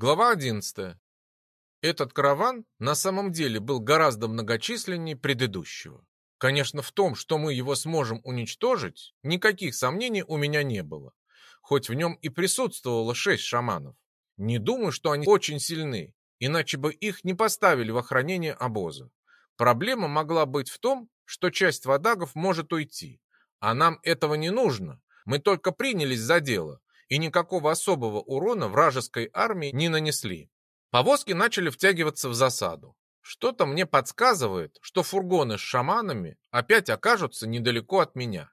Глава 11. Этот караван на самом деле был гораздо многочисленнее предыдущего. Конечно, в том, что мы его сможем уничтожить, никаких сомнений у меня не было. Хоть в нем и присутствовало шесть шаманов. Не думаю, что они очень сильны, иначе бы их не поставили в охранение обоза. Проблема могла быть в том, что часть водагов может уйти. А нам этого не нужно. Мы только принялись за дело, и никакого особого урона вражеской армии не нанесли. Повозки начали втягиваться в засаду. Что-то мне подсказывает, что фургоны с шаманами опять окажутся недалеко от меня.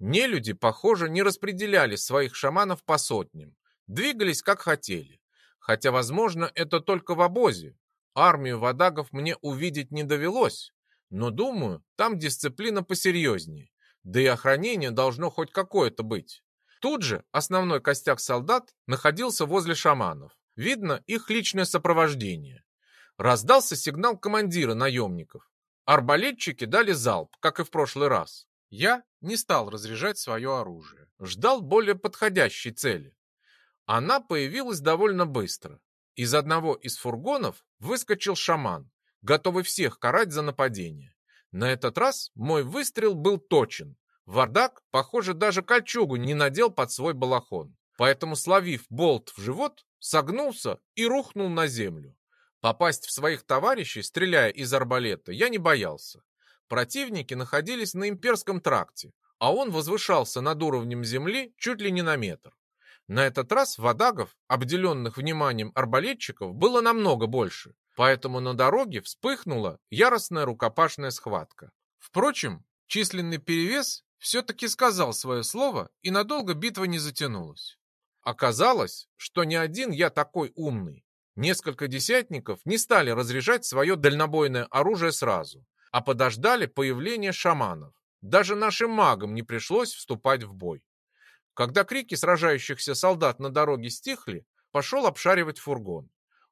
Нелюди, похоже, не распределяли своих шаманов по сотням, двигались как хотели. Хотя, возможно, это только в обозе. Армию водагов мне увидеть не довелось, но, думаю, там дисциплина посерьезнее, да и охранение должно хоть какое-то быть. Тут же основной костяк солдат находился возле шаманов. Видно их личное сопровождение. Раздался сигнал командира наемников. Арбалетчики дали залп, как и в прошлый раз. Я не стал разряжать свое оружие. Ждал более подходящей цели. Она появилась довольно быстро. Из одного из фургонов выскочил шаман, готовый всех карать за нападение. На этот раз мой выстрел был точен, Вардак, похоже, даже кольчугу не надел под свой балахон. Поэтому, словив болт в живот, согнулся и рухнул на землю. Попасть в своих товарищей, стреляя из арбалета, я не боялся. Противники находились на имперском тракте, а он возвышался над уровнем земли чуть ли не на метр. На этот раз водагов, обделенных вниманием арбалетчиков, было намного больше, поэтому на дороге вспыхнула яростная рукопашная схватка. Впрочем, численный перевес все-таки сказал свое слово, и надолго битва не затянулась. Оказалось, что не один я такой умный. Несколько десятников не стали разряжать свое дальнобойное оружие сразу, а подождали появления шаманов. Даже нашим магам не пришлось вступать в бой. Когда крики сражающихся солдат на дороге стихли, пошел обшаривать фургон.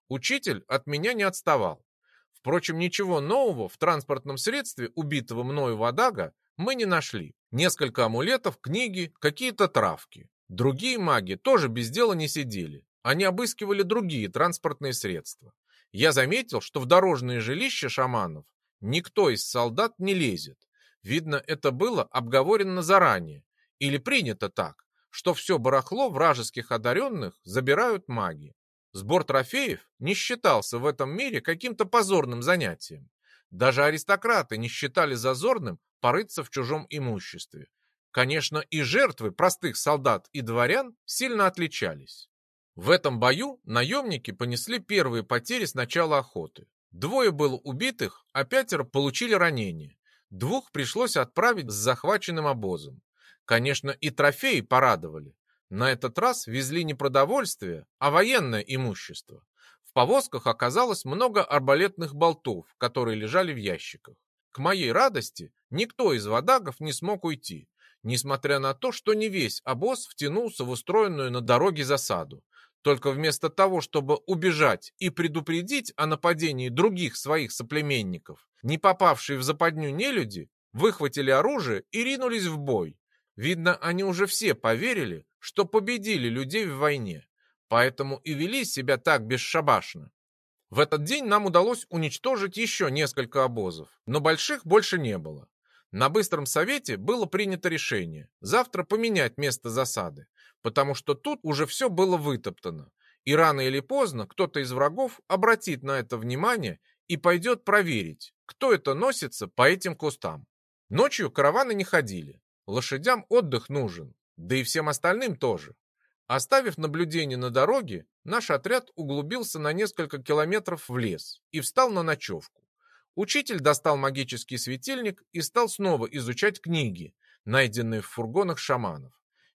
Учитель от меня не отставал. Впрочем, ничего нового в транспортном средстве убитого мною Вадага мы не нашли. Несколько амулетов, книги, какие-то травки. Другие маги тоже без дела не сидели. Они обыскивали другие транспортные средства. Я заметил, что в дорожные жилища шаманов никто из солдат не лезет. Видно, это было обговорено заранее. Или принято так, что все барахло вражеских одаренных забирают маги. Сбор трофеев не считался в этом мире каким-то позорным занятием. Даже аристократы не считали зазорным порыться в чужом имуществе. Конечно, и жертвы простых солдат и дворян сильно отличались. В этом бою наемники понесли первые потери с начала охоты. Двое было убитых, а пятеро получили ранения. Двух пришлось отправить с захваченным обозом. Конечно, и трофеи порадовали. На этот раз везли не продовольствие, а военное имущество. В повозках оказалось много арбалетных болтов, которые лежали в ящиках. К моей радости никто из водагов не смог уйти, несмотря на то, что не весь обоз втянулся в устроенную на дороге засаду. Только вместо того, чтобы убежать и предупредить о нападении других своих соплеменников, не попавшие в западню нелюди выхватили оружие и ринулись в бой. Видно, они уже все поверили, что победили людей в войне, поэтому и вели себя так бесшабашно. В этот день нам удалось уничтожить еще несколько обозов, но больших больше не было. На быстром совете было принято решение завтра поменять место засады, потому что тут уже все было вытоптано, и рано или поздно кто-то из врагов обратит на это внимание и пойдет проверить, кто это носится по этим кустам. Ночью караваны не ходили, лошадям отдых нужен, да и всем остальным тоже. Оставив наблюдение на дороге, наш отряд углубился на несколько километров в лес и встал на ночевку. Учитель достал магический светильник и стал снова изучать книги, найденные в фургонах шаманов.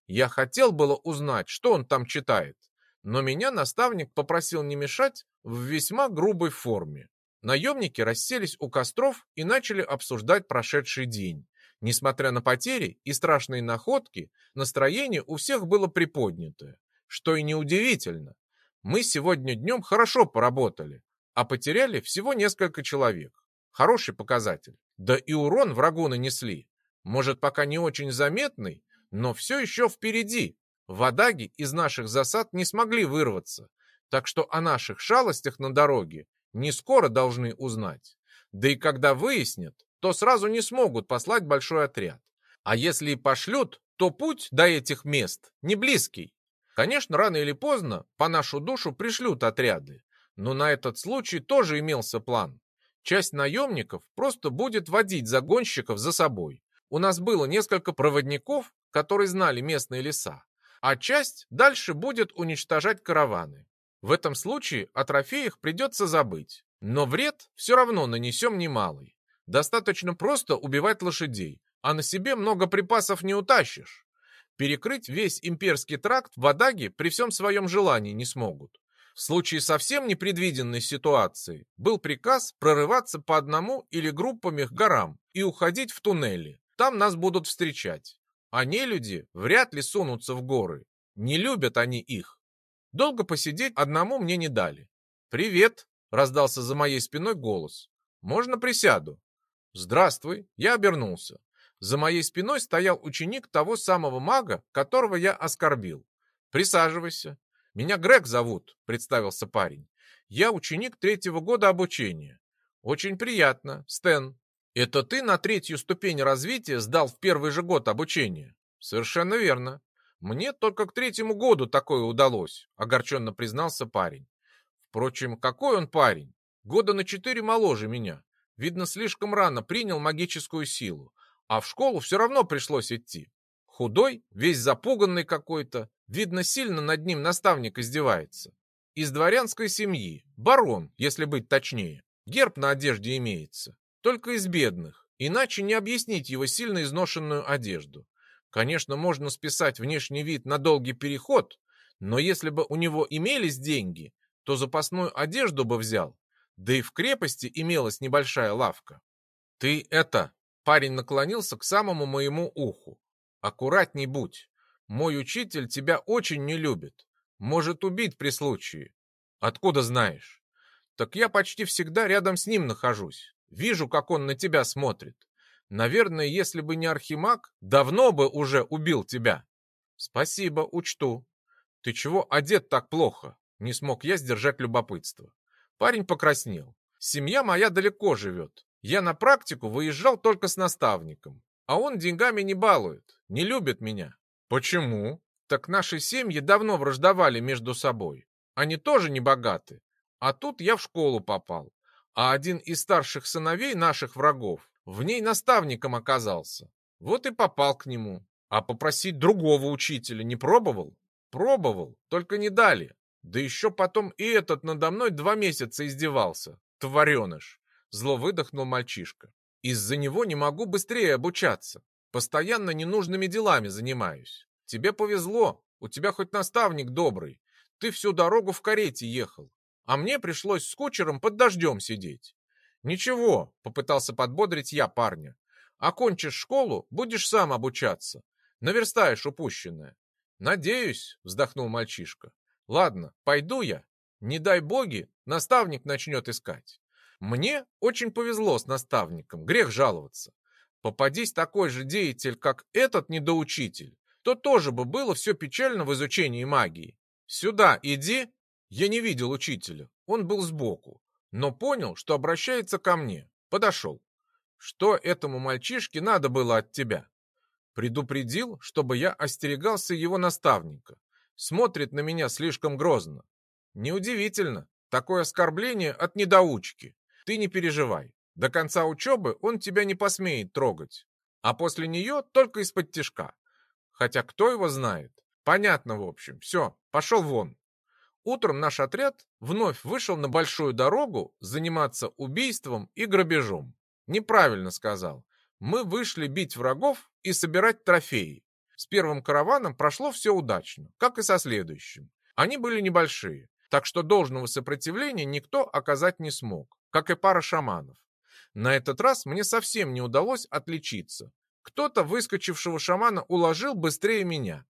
Я хотел было узнать, что он там читает, но меня наставник попросил не мешать в весьма грубой форме. Наемники расселись у костров и начали обсуждать прошедший день. Несмотря на потери и страшные находки, настроение у всех было приподнятое, что и неудивительно. Мы сегодня днем хорошо поработали, а потеряли всего несколько человек. Хороший показатель. Да и урон врагу нанесли. Может, пока не очень заметный, но все еще впереди. Водаги из наших засад не смогли вырваться. Так что о наших шалостях на дороге не скоро должны узнать. Да и когда выяснят, то сразу не смогут послать большой отряд. А если и пошлют, то путь до этих мест не близкий. Конечно, рано или поздно по нашу душу пришлют отряды, но на этот случай тоже имелся план. Часть наемников просто будет водить загонщиков за собой. У нас было несколько проводников, которые знали местные леса, а часть дальше будет уничтожать караваны. В этом случае о трофеях придется забыть, но вред все равно нанесем немалый. Достаточно просто убивать лошадей, а на себе много припасов не утащишь. Перекрыть весь имперский тракт в Адаге при всем своем желании не смогут. В случае совсем непредвиденной ситуации был приказ прорываться по одному или группами к горам и уходить в туннели. Там нас будут встречать. А люди вряд ли сунутся в горы. Не любят они их. Долго посидеть одному мне не дали. «Привет!» — раздался за моей спиной голос. «Можно присяду?» «Здравствуй!» — я обернулся. За моей спиной стоял ученик того самого мага, которого я оскорбил. «Присаживайся. Меня Грег зовут», — представился парень. «Я ученик третьего года обучения». «Очень приятно, Стэн. Это ты на третью ступень развития сдал в первый же год обучения?» «Совершенно верно. Мне только к третьему году такое удалось», — огорченно признался парень. «Впрочем, какой он парень? Года на четыре моложе меня. Видно, слишком рано принял магическую силу, а в школу все равно пришлось идти. Худой, весь запуганный какой-то, видно, сильно над ним наставник издевается. Из дворянской семьи, барон, если быть точнее. Герб на одежде имеется, только из бедных, иначе не объяснить его сильно изношенную одежду. Конечно, можно списать внешний вид на долгий переход, но если бы у него имелись деньги, то запасную одежду бы взял, да и в крепости имелась небольшая лавка. «Ты это, Парень наклонился к самому моему уху. «Аккуратней будь. Мой учитель тебя очень не любит. Может убить при случае. Откуда знаешь? Так я почти всегда рядом с ним нахожусь. Вижу, как он на тебя смотрит. Наверное, если бы не Архимаг, давно бы уже убил тебя. Спасибо, учту. Ты чего одет так плохо? Не смог я сдержать любопытство. Парень покраснел. Семья моя далеко живет. Я на практику выезжал только с наставником, а он деньгами не балует, не любит меня. Почему? Так наши семьи давно враждовали между собой. Они тоже не богаты. А тут я в школу попал. А один из старших сыновей наших врагов в ней наставником оказался. Вот и попал к нему. А попросить другого учителя не пробовал? Пробовал, только не дали. Да еще потом и этот надо мной два месяца издевался, твареныш. Зло выдохнул мальчишка. Из-за него не могу быстрее обучаться. Постоянно ненужными делами занимаюсь. Тебе повезло, у тебя хоть наставник добрый. Ты всю дорогу в карете ехал, а мне пришлось с кучером под дождем сидеть. Ничего, попытался подбодрить я парня. Окончишь школу, будешь сам обучаться. Наверстаешь упущенное. Надеюсь, вздохнул мальчишка. Ладно, пойду я. Не дай боги, наставник начнет искать. Мне очень повезло с наставником, грех жаловаться. Попадись такой же деятель, как этот недоучитель, то тоже бы было все печально в изучении магии. Сюда иди. Я не видел учителя, он был сбоку, но понял, что обращается ко мне. Подошел. Что этому мальчишке надо было от тебя? Предупредил, чтобы я остерегался его наставника. Смотрит на меня слишком грозно. Неудивительно, такое оскорбление от недоучки. Ты не переживай. До конца учебы он тебя не посмеет трогать. А после нее только из-под тишка. Хотя кто его знает? Понятно, в общем. Все, пошел вон. Утром наш отряд вновь вышел на большую дорогу заниматься убийством и грабежом. Неправильно сказал. Мы вышли бить врагов и собирать трофеи. С первым караваном прошло все удачно, как и со следующим. Они были небольшие, так что должного сопротивления никто оказать не смог как и пара шаманов. На этот раз мне совсем не удалось отличиться. Кто-то выскочившего шамана уложил быстрее меня.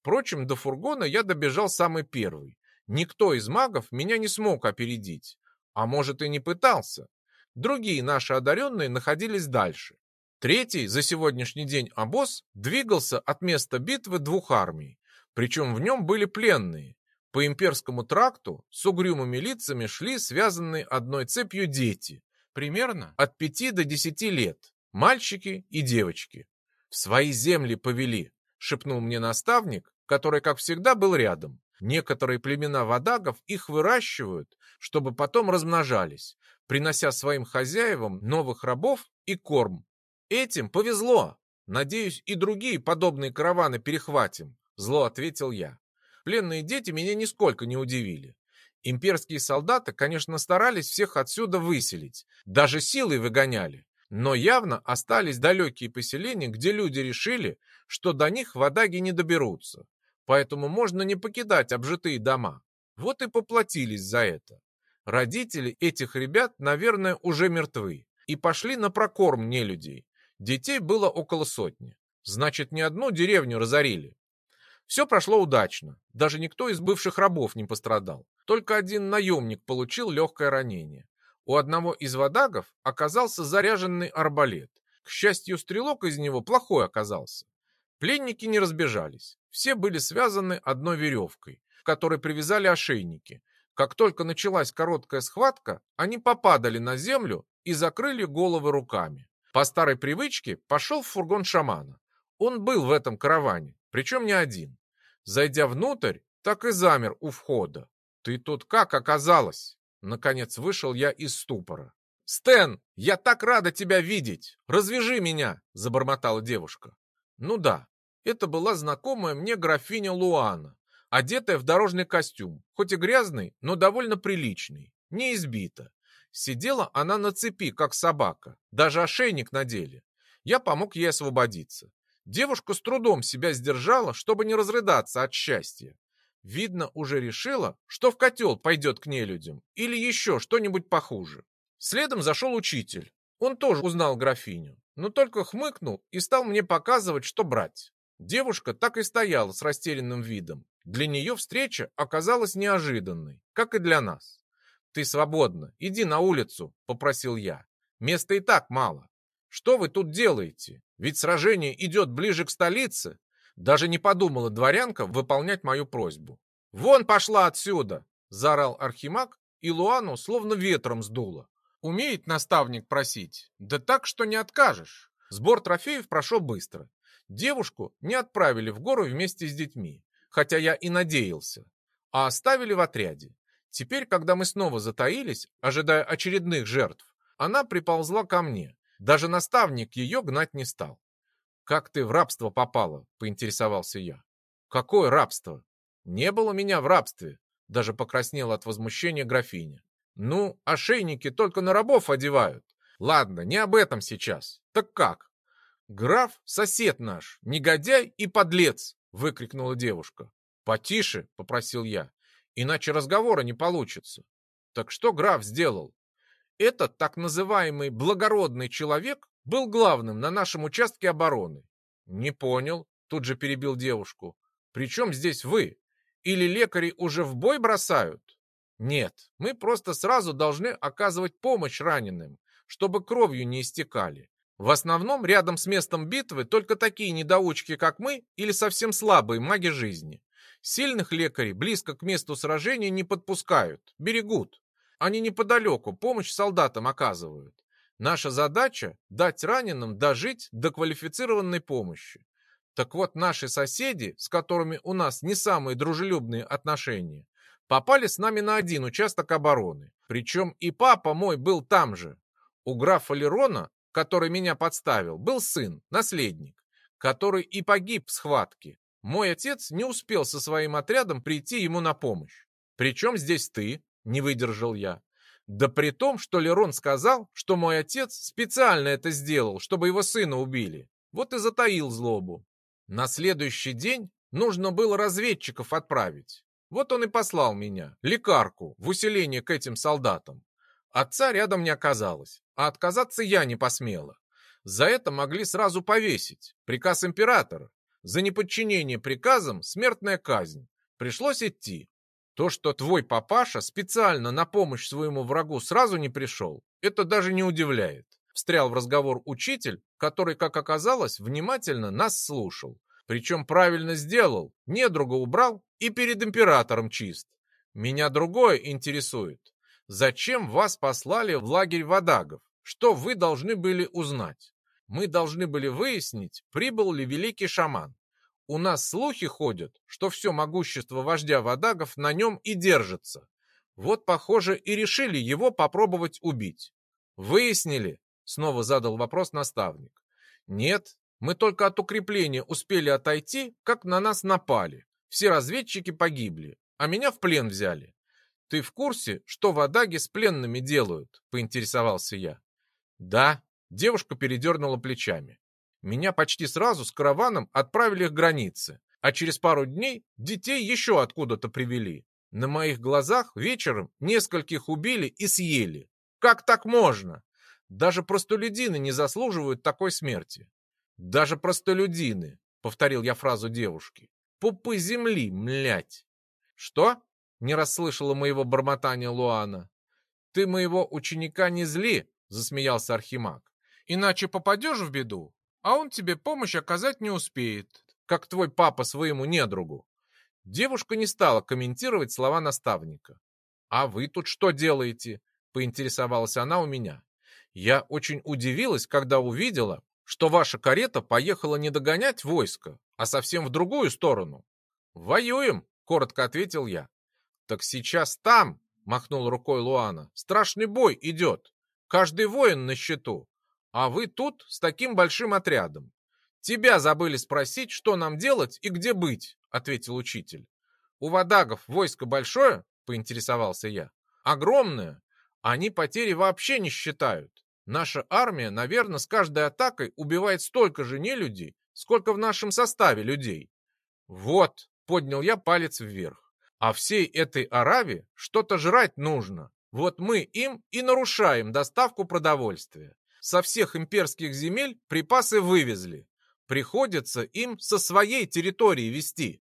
Впрочем, до фургона я добежал самый первый. Никто из магов меня не смог опередить. А может и не пытался. Другие наши одаренные находились дальше. Третий за сегодняшний день обоз двигался от места битвы двух армий. Причем в нем были пленные. По имперскому тракту с угрюмыми лицами шли связанные одной цепью дети, примерно от пяти до десяти лет, мальчики и девочки. «В свои земли повели», — шепнул мне наставник, который, как всегда, был рядом. Некоторые племена водагов их выращивают, чтобы потом размножались, принося своим хозяевам новых рабов и корм. Этим повезло. Надеюсь, и другие подобные караваны перехватим, зло ответил я. Пленные дети меня нисколько не удивили. Имперские солдаты, конечно, старались всех отсюда выселить, даже силой выгоняли. Но явно остались далекие поселения, где люди решили, что до них водаги не доберутся. Поэтому можно не покидать обжитые дома. Вот и поплатились за это. Родители этих ребят, наверное, уже мертвы и пошли на прокорм нелюдей. Детей было около сотни. Значит, ни одну деревню разорили. Все прошло удачно. Даже никто из бывших рабов не пострадал. Только один наемник получил легкое ранение. У одного из водагов оказался заряженный арбалет. К счастью, стрелок из него плохой оказался. Пленники не разбежались. Все были связаны одной веревкой, к которой привязали ошейники. Как только началась короткая схватка, они попадали на землю и закрыли головы руками. По старой привычке пошел в фургон шамана. Он был в этом караване, причем не один. Зайдя внутрь, так и замер у входа. «Ты тут как оказалось?» Наконец вышел я из ступора. «Стэн, я так рада тебя видеть! Развяжи меня!» — забормотала девушка. Ну да, это была знакомая мне графиня Луана, одетая в дорожный костюм, хоть и грязный, но довольно приличный, не избита. Сидела она на цепи, как собака, даже ошейник надели. Я помог ей освободиться. Девушка с трудом себя сдержала, чтобы не разрыдаться от счастья. Видно, уже решила, что в котел пойдет к нелюдям или еще что-нибудь похуже. Следом зашел учитель. Он тоже узнал графиню, но только хмыкнул и стал мне показывать, что брать. Девушка так и стояла с растерянным видом. Для нее встреча оказалась неожиданной, как и для нас. «Ты свободна, иди на улицу», — попросил я. «Места и так мало. Что вы тут делаете? Ведь сражение идет ближе к столице, даже не подумала дворянка выполнять мою просьбу. «Вон пошла отсюда!» – заорал Архимаг, и Луану словно ветром сдуло. Умеет наставник просить, да так, что не откажешь. Сбор трофеев прошел быстро. Девушку не отправили в гору вместе с детьми, хотя я и надеялся, а оставили в отряде. Теперь, когда мы снова затаились, ожидая очередных жертв, она приползла ко мне. Даже наставник ее гнать не стал. «Как ты в рабство попала?» — поинтересовался я. «Какое рабство? Не было меня в рабстве!» Даже покраснела от возмущения графиня. «Ну, ошейники только на рабов одевают. Ладно, не об этом сейчас. Так как?» «Граф — сосед наш, негодяй и подлец!» — выкрикнула девушка. «Потише!» — попросил я. «Иначе разговора не получится». «Так что граф сделал?» «Этот так называемый благородный человек был главным на нашем участке обороны. Не понял, тут же перебил девушку. Причем здесь вы? Или лекари уже в бой бросают? Нет, мы просто сразу должны оказывать помощь раненым, чтобы кровью не истекали. В основном рядом с местом битвы только такие недоучки, как мы, или совсем слабые маги жизни. Сильных лекарей близко к месту сражения не подпускают, берегут. Они неподалеку помощь солдатам оказывают. Наша задача – дать раненым дожить до квалифицированной помощи. Так вот, наши соседи, с которыми у нас не самые дружелюбные отношения, попали с нами на один участок обороны. Причем и папа мой был там же. У графа Лерона, который меня подставил, был сын, наследник, который и погиб в схватке. Мой отец не успел со своим отрядом прийти ему на помощь. «Причем здесь ты?» – не выдержал я. Да при том, что Лерон сказал, что мой отец специально это сделал, чтобы его сына убили. Вот и затаил злобу. На следующий день нужно было разведчиков отправить. Вот он и послал меня, лекарку, в усиление к этим солдатам. Отца рядом не оказалось, а отказаться я не посмела. За это могли сразу повесить. Приказ императора. За неподчинение приказам смертная казнь. Пришлось идти. То, что твой папаша специально на помощь своему врагу сразу не пришел, это даже не удивляет. Встрял в разговор учитель, который, как оказалось, внимательно нас слушал. Причем правильно сделал, недруга убрал и перед императором чист. Меня другое интересует. Зачем вас послали в лагерь водагов? Что вы должны были узнать? Мы должны были выяснить, прибыл ли великий шаман. У нас слухи ходят, что все могущество вождя водагов на нем и держится. Вот, похоже, и решили его попробовать убить. Выяснили? Снова задал вопрос наставник. Нет, мы только от укрепления успели отойти, как на нас напали. Все разведчики погибли, а меня в плен взяли. Ты в курсе, что в Адаге с пленными делают? Поинтересовался я. Да, девушка передернула плечами. Меня почти сразу с караваном отправили к границе, а через пару дней детей еще откуда-то привели. На моих глазах вечером нескольких убили и съели. Как так можно? Даже простолюдины не заслуживают такой смерти. Даже простолюдины, повторил я фразу девушки. Пупы земли, млять. Что? Не расслышала моего бормотания Луана. Ты моего ученика не зли, засмеялся Архимаг. Иначе попадешь в беду, а он тебе помощь оказать не успеет, как твой папа своему недругу. Девушка не стала комментировать слова наставника. «А вы тут что делаете?» — поинтересовалась она у меня. Я очень удивилась, когда увидела, что ваша карета поехала не догонять войско, а совсем в другую сторону. «Воюем!» — коротко ответил я. «Так сейчас там!» — махнул рукой Луана. «Страшный бой идет. Каждый воин на счету. А вы тут с таким большим отрядом. Тебя забыли спросить, что нам делать и где быть», — ответил учитель. «У водагов войско большое?» — поинтересовался я. «Огромное. Они потери вообще не считают. Наша армия, наверное, с каждой атакой убивает столько же нелюдей, сколько в нашем составе людей. Вот, поднял я палец вверх. А всей этой Аравии что-то жрать нужно. Вот мы им и нарушаем доставку продовольствия. Со всех имперских земель припасы вывезли. Приходится им со своей территории вести.